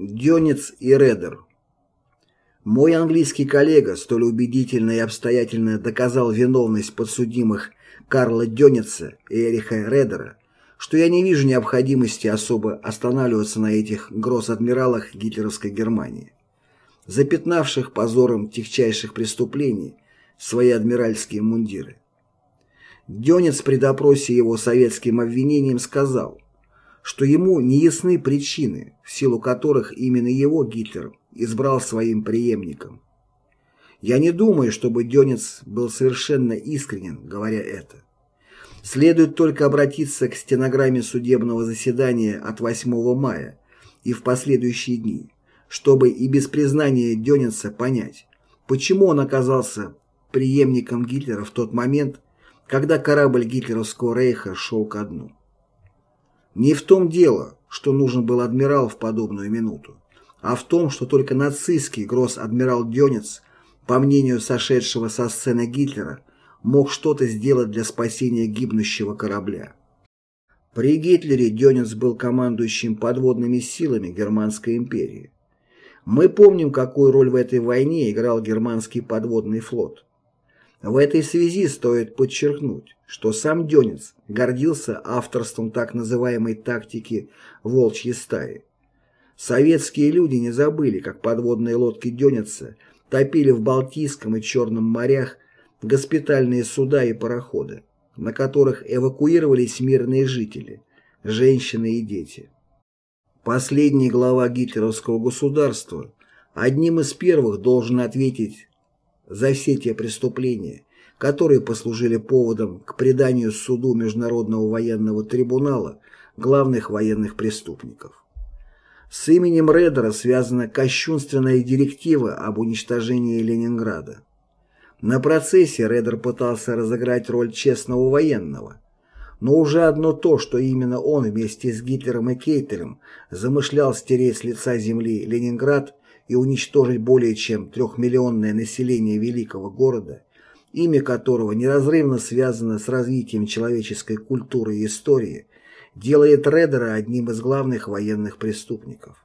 Дёнец и Редер Мой английский коллега столь убедительно и обстоятельно доказал виновность подсудимых Карла Дёнеца и Эриха Редера, что я не вижу необходимости особо останавливаться на этих гросс-адмиралах гитлеровской Германии, запятнавших позором тихчайших преступлений свои адмиральские мундиры. Дёнец при допросе его советским обвинением сказал, что ему не ясны причины, в силу которых именно его Гитлер избрал своим преемником. Я не думаю, чтобы Дёнец был совершенно искренен, говоря это. Следует только обратиться к стенограмме судебного заседания от 8 мая и в последующие дни, чтобы и без признания Дёнеца понять, почему он оказался преемником Гитлера в тот момент, когда корабль гитлеровского рейха шел ко дну. Не в том дело, что нужен был адмирал в подобную минуту, а в том, что только нацистский гросс-адмирал Дёнец, по мнению сошедшего со сцены Гитлера, мог что-то сделать для спасения гибнущего корабля. При Гитлере Дёнец был командующим подводными силами Германской империи. Мы помним, какую роль в этой войне играл германский подводный флот. В этой связи стоит подчеркнуть, что сам Дёнец гордился авторством так называемой тактики «волчьей стаи». Советские люди не забыли, как подводные лодки Дёнеца топили в Балтийском и Черном морях госпитальные суда и пароходы, на которых эвакуировались мирные жители, женщины и дети. Последний глава гитлеровского государства одним из первых должен ответить за все те преступления, которые послужили поводом к преданию суду Международного военного трибунала главных военных преступников. С именем Редера связана кощунственная директива об уничтожении Ленинграда. На процессе Редер пытался разыграть роль честного военного, но уже одно то, что именно он вместе с Гитлером и Кейтелем замышлял стереть с лица земли Ленинград и уничтожить более чем трехмиллионное население великого города, имя которого неразрывно связано с развитием человеческой культуры и истории, делает Редера одним из главных военных преступников.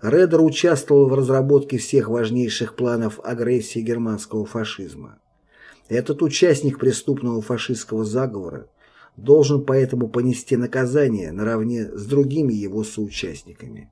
Редер участвовал в разработке всех важнейших планов агрессии германского фашизма. Этот участник преступного фашистского заговора должен поэтому понести наказание наравне с другими его соучастниками.